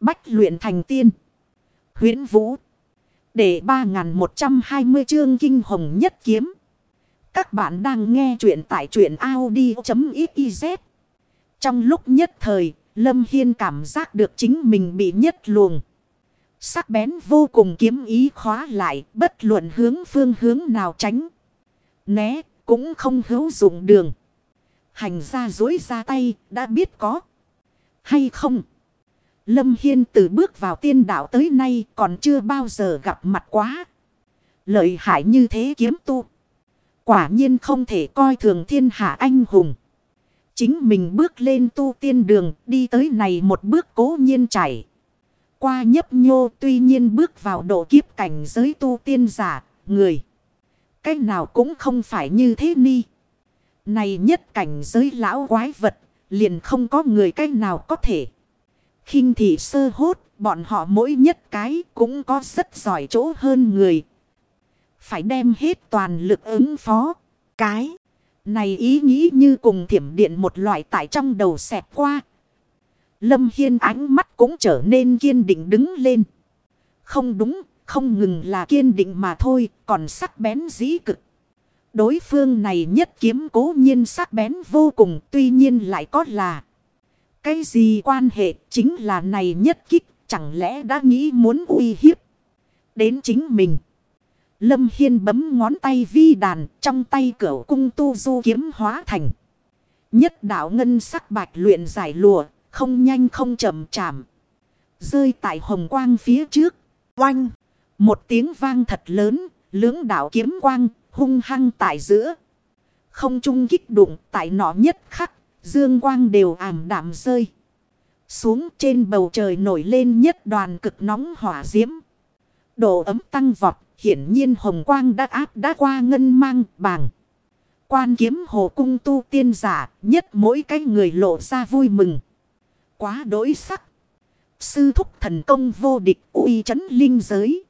Bách luyện thành tiên. huyễn Vũ. Để 3120 chương kinh hồng nhất kiếm. Các bạn đang nghe truyện tại truyện Audi.xyz. Trong lúc nhất thời, Lâm Hiên cảm giác được chính mình bị nhất luồng. Sắc bén vô cùng kiếm ý khóa lại, bất luận hướng phương hướng nào tránh. Né, cũng không hữu dụng đường. Hành ra dối ra tay, đã biết có. Hay không? Lâm Hiên từ bước vào tiên đạo tới nay còn chưa bao giờ gặp mặt quá. Lợi hại như thế kiếm tu. Quả nhiên không thể coi thường thiên hạ anh hùng. Chính mình bước lên tu tiên đường đi tới này một bước cố nhiên chảy. Qua nhấp nhô tuy nhiên bước vào độ kiếp cảnh giới tu tiên giả, người. Cái nào cũng không phải như thế ni. Này nhất cảnh giới lão quái vật, liền không có người cái nào có thể khinh thị sơ hốt, bọn họ mỗi nhất cái cũng có rất giỏi chỗ hơn người. Phải đem hết toàn lực ứng phó. Cái này ý nghĩ như cùng thiểm điện một loại tại trong đầu xẹp qua. Lâm Hiên ánh mắt cũng trở nên kiên định đứng lên. Không đúng, không ngừng là kiên định mà thôi, còn sắc bén dĩ cực. Đối phương này nhất kiếm cố nhiên sắc bén vô cùng, tuy nhiên lại có là cái gì quan hệ chính là này nhất kích chẳng lẽ đã nghĩ muốn uy hiếp đến chính mình. Lâm Hiên bấm ngón tay vi đàn trong tay cửa cung tu du kiếm hóa thành. Nhất đạo ngân sắc bạch luyện giải lùa không nhanh không chậm chạm. Rơi tại hồng quang phía trước. Oanh! Một tiếng vang thật lớn, lưỡng đạo kiếm quang hung hăng tại giữa. Không trung kích đụng tại nọ nhất khắc Dương quang đều ảm đạm rơi. Xuống trên bầu trời nổi lên nhất đoàn cực nóng hỏa diễm. Độ ấm tăng vọt, hiển nhiên hồng quang đã áp đã qua ngân mang bàng. Quan kiếm hồ cung tu tiên giả, nhất mỗi cái người lộ ra vui mừng. Quá đối sắc. Sư thúc thần công vô địch uy chấn linh giới.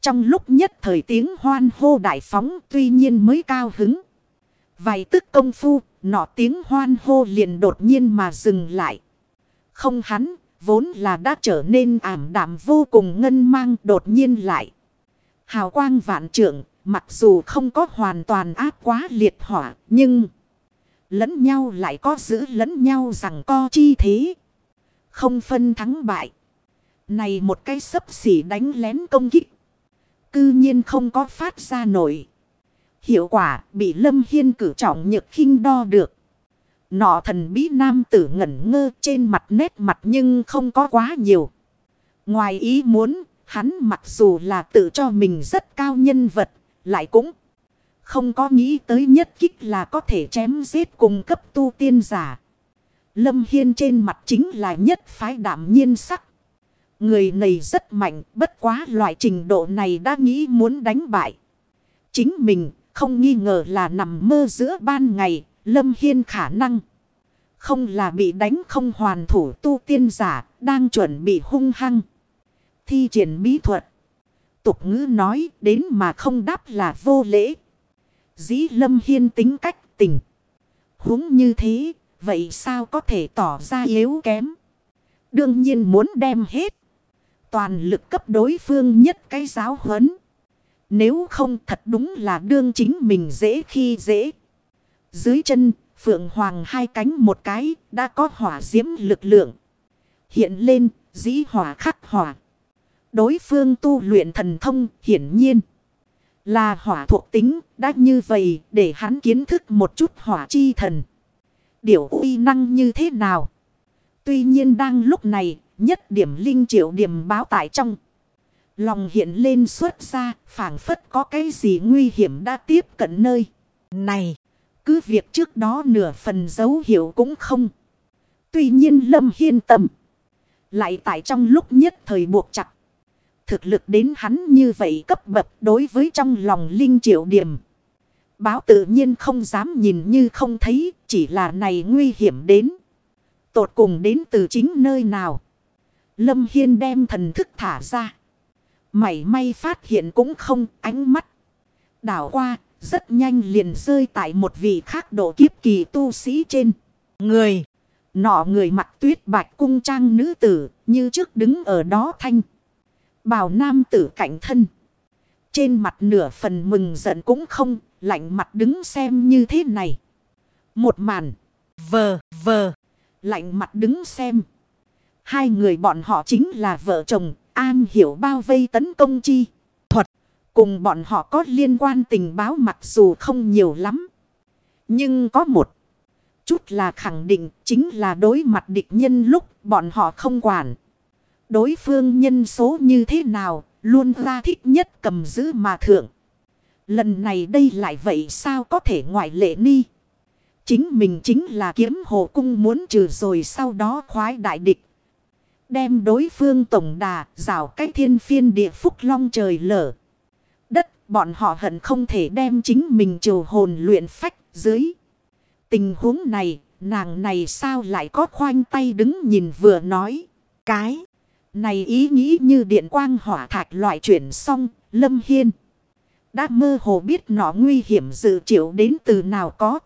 Trong lúc nhất thời tiếng hoan hô đại phóng tuy nhiên mới cao hứng. Vài tức công phu Nọ tiếng hoan hô liền đột nhiên mà dừng lại. Không hắn, vốn là đã trở nên ảm đạm vô cùng ngân mang đột nhiên lại. Hào quang vạn trượng, mặc dù không có hoàn toàn áp quá liệt hỏa, nhưng lẫn nhau lại có giữ lẫn nhau rằng co chi thế. Không phân thắng bại. Này một cái sấp xỉ đánh lén công kích. Cư nhiên không có phát ra nổi. Hiệu quả bị Lâm Hiên cử trọng nhược khinh đo được. Nọ thần bí nam tử ngẩn ngơ trên mặt nét mặt nhưng không có quá nhiều. Ngoài ý muốn, hắn mặc dù là tự cho mình rất cao nhân vật, lại cũng không có nghĩ tới nhất kích là có thể chém giết cùng cấp tu tiên giả. Lâm Hiên trên mặt chính là nhất phái đảm nhiên sắc. Người này rất mạnh, bất quá loại trình độ này đã nghĩ muốn đánh bại. Chính mình không nghi ngờ là nằm mơ giữa ban ngày, Lâm Hiên khả năng. Không là bị đánh không hoàn thủ tu tiên giả, đang chuẩn bị hung hăng. Thi triển bí thuật. Tục ngữ nói đến mà không đáp là vô lễ. Dĩ Lâm Hiên tính cách tình. huống như thế, vậy sao có thể tỏ ra yếu kém? Đương nhiên muốn đem hết. Toàn lực cấp đối phương nhất cái giáo huấn. Nếu không thật đúng là đương chính mình dễ khi dễ. Dưới chân, Phượng Hoàng hai cánh một cái, đã có hỏa diễm lực lượng. Hiện lên, dĩ hỏa khắc hỏa. Đối phương tu luyện thần thông, hiển nhiên. Là hỏa thuộc tính, đã như vậy, để hắn kiến thức một chút hỏa chi thần. Điều uy năng như thế nào? Tuy nhiên đang lúc này, nhất điểm linh triệu điểm báo tại trong. Lòng hiện lên xuất ra, phảng phất có cái gì nguy hiểm đã tiếp cận nơi. Này, cứ việc trước đó nửa phần dấu hiệu cũng không. Tuy nhiên Lâm Hiên tâm. Lại tại trong lúc nhất thời buộc chặt. Thực lực đến hắn như vậy cấp bậc đối với trong lòng linh triệu điểm. Báo tự nhiên không dám nhìn như không thấy, chỉ là này nguy hiểm đến. Tột cùng đến từ chính nơi nào. Lâm Hiên đem thần thức thả ra. Mảy may phát hiện cũng không ánh mắt. Đảo qua, rất nhanh liền rơi tại một vị khác độ kiếp kỳ tu sĩ trên. Người, Nọ người mặt tuyết bạch cung trang nữ tử như trước đứng ở đó thanh. bào nam tử cạnh thân. Trên mặt nửa phần mừng giận cũng không, lạnh mặt đứng xem như thế này. Một màn, vờ, vờ, lạnh mặt đứng xem. Hai người bọn họ chính là vợ chồng, an hiểu bao vây tấn công chi. Thuật, cùng bọn họ có liên quan tình báo mặc dù không nhiều lắm. Nhưng có một chút là khẳng định chính là đối mặt địch nhân lúc bọn họ không quản. Đối phương nhân số như thế nào, luôn ra thích nhất cầm giữ mà thượng. Lần này đây lại vậy sao có thể ngoại lệ ni. Chính mình chính là kiếm hồ cung muốn trừ rồi sau đó khoái đại địch. Đem đối phương tổng đà, rào cái thiên phiên địa phúc long trời lở. Đất, bọn họ hận không thể đem chính mình trừ hồn luyện phách dưới. Tình huống này, nàng này sao lại có khoanh tay đứng nhìn vừa nói. Cái này ý nghĩ như điện quang hỏa thạch loại chuyển xong, Lâm Hiên. Đã mơ hồ biết nó nguy hiểm dự triệu đến từ nào có.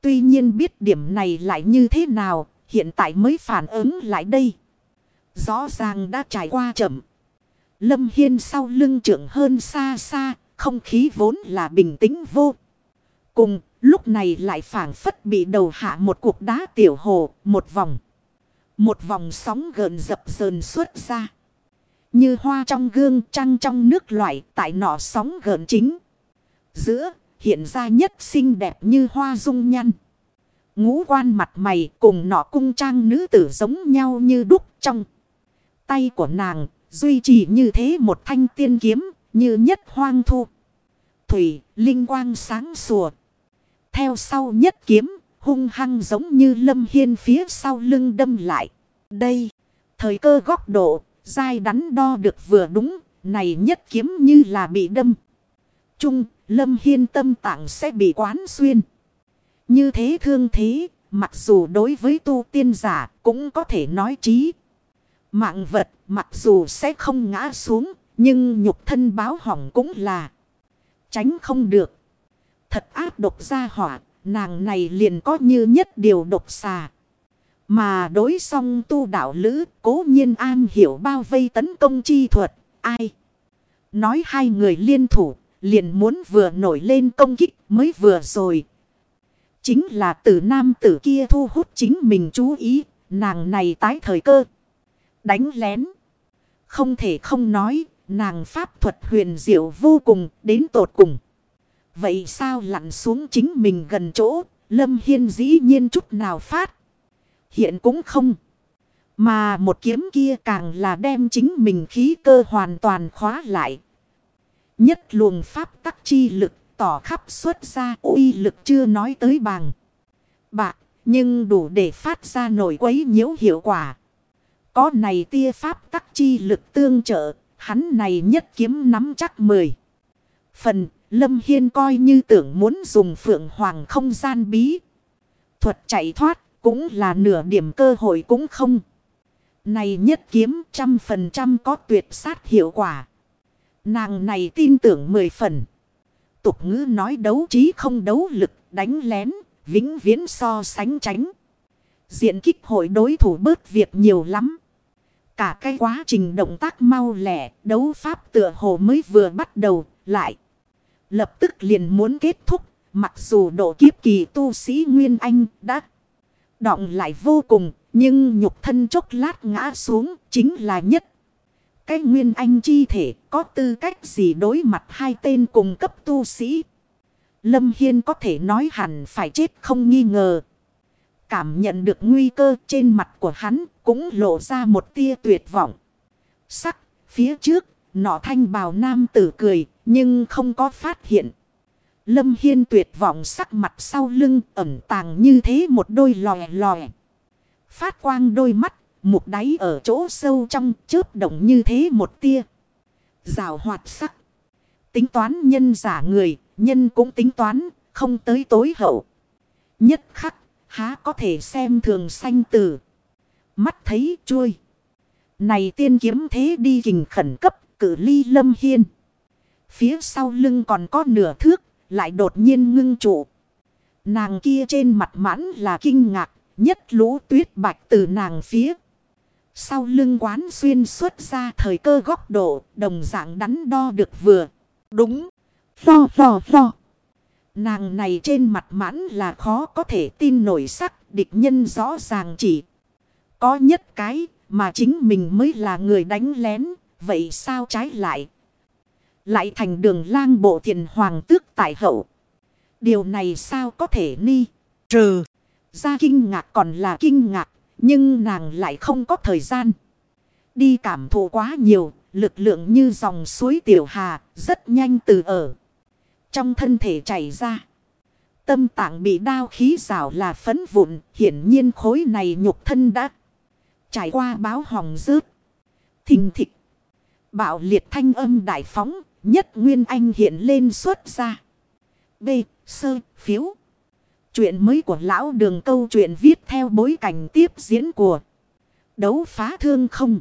Tuy nhiên biết điểm này lại như thế nào, hiện tại mới phản ứng lại đây. Rõ ràng đã trải qua chậm. Lâm Hiên sau lưng trưởng hơn xa xa, không khí vốn là bình tĩnh vô. Cùng, lúc này lại phản phất bị đầu hạ một cuộc đá tiểu hồ, một vòng. Một vòng sóng gợn dập dờn xuất ra. Như hoa trong gương trăng trong nước loại tại nọ sóng gợn chính. Giữa hiện ra nhất xinh đẹp như hoa dung nhăn. Ngũ quan mặt mày cùng nọ cung trang nữ tử giống nhau như đúc trong. Tay của nàng duy trì như thế một thanh tiên kiếm như nhất hoang thu. Thủy, linh quang sáng sủa. Theo sau nhất kiếm, hung hăng giống như lâm hiên phía sau lưng đâm lại. Đây, thời cơ góc độ, dai đắn đo được vừa đúng, này nhất kiếm như là bị đâm. Trung, lâm hiên tâm tạng sẽ bị quán xuyên. Như thế thương thế, mặc dù đối với tu tiên giả cũng có thể nói trí. Mạng vật mặc dù sẽ không ngã xuống, nhưng nhục thân báo hỏng cũng là tránh không được. Thật áp độc ra hỏa, nàng này liền có như nhất điều độc xà. Mà đối song tu đạo lữ cố nhiên an hiểu bao vây tấn công chi thuật. Ai? Nói hai người liên thủ liền muốn vừa nổi lên công kích mới vừa rồi. Chính là tử nam tử kia thu hút chính mình chú ý. Nàng này tái thời cơ. Đánh lén. Không thể không nói. Nàng pháp thuật huyền diệu vô cùng đến tột cùng. Vậy sao lặn xuống chính mình gần chỗ. Lâm Hiên dĩ nhiên chút nào phát hiện cũng không. Mà một kiếm kia càng là đem chính mình khí cơ hoàn toàn khóa lại. Nhất luồng pháp tắc chi lực tỏ khắp xuất ra uy lực chưa nói tới bằng. Bạc, nhưng đủ để phát ra nổi quấy nhiễu hiệu quả. Có này tia pháp tắc chi lực tương trợ, hắn này nhất kiếm nắm chắc mười. Phần, Lâm Hiên coi như tưởng muốn dùng phượng hoàng không gian bí. Thuật chạy thoát cũng là nửa điểm cơ hội cũng không. Này nhất kiếm trăm phần trăm có tuyệt sát hiệu quả. Nàng này tin tưởng mười phần. Tục ngữ nói đấu trí không đấu lực đánh lén, vĩnh viễn so sánh tránh. Diện kích hội đối thủ bớt việc nhiều lắm. Cả cái quá trình động tác mau lẻ, đấu pháp tựa hồ mới vừa bắt đầu, lại. Lập tức liền muốn kết thúc, mặc dù độ kiếp kỳ tu sĩ Nguyên Anh đã đọng lại vô cùng, nhưng nhục thân chốc lát ngã xuống chính là nhất. Cái nguyên anh chi thể có tư cách gì đối mặt hai tên cùng cấp tu sĩ. Lâm Hiên có thể nói hẳn phải chết không nghi ngờ. Cảm nhận được nguy cơ trên mặt của hắn cũng lộ ra một tia tuyệt vọng. Sắc, phía trước, nọ thanh bào nam tử cười, nhưng không có phát hiện. Lâm Hiên tuyệt vọng sắc mặt sau lưng ẩm tàng như thế một đôi lòe lòe. Phát quang đôi mắt, một đáy ở chỗ sâu trong chớp động như thế một tia. Rào hoạt sắc. Tính toán nhân giả người, nhân cũng tính toán, không tới tối hậu. Nhất khắc, há có thể xem thường sanh tử. Mắt thấy chui. Này tiên kiếm thế đi kình khẩn cấp, cử ly lâm hiên. Phía sau lưng còn có nửa thước, lại đột nhiên ngưng trụ. Nàng kia trên mặt mãn là kinh ngạc, Nhất lũ tuyết bạch từ nàng phía. Sau lưng quán xuyên xuất ra thời cơ góc độ, đồng dạng đắn đo được vừa. Đúng. Lo lo lo. Nàng này trên mặt mãn là khó có thể tin nổi sắc, địch nhân rõ ràng chỉ. Có nhất cái, mà chính mình mới là người đánh lén, vậy sao trái lại? Lại thành đường lang bộ thiền hoàng tước tại hậu. Điều này sao có thể ni? Trừ. Ra kinh ngạc còn là kinh ngạc. Nhưng nàng lại không có thời gian. Đi cảm thụ quá nhiều. Lực lượng như dòng suối tiểu hà. Rất nhanh từ ở. Trong thân thể chảy ra. Tâm tạng bị đao khí rào là phấn vụn. Hiển nhiên khối này nhục thân đã. Trải qua báo hồng rớt. Thình thịch. Bạo liệt thanh âm đại phóng. Nhất nguyên anh hiện lên xuất ra. B. Sơ. Phiếu. Chuyện mới của lão đường câu chuyện viết theo bối cảnh tiếp diễn của đấu phá thương không.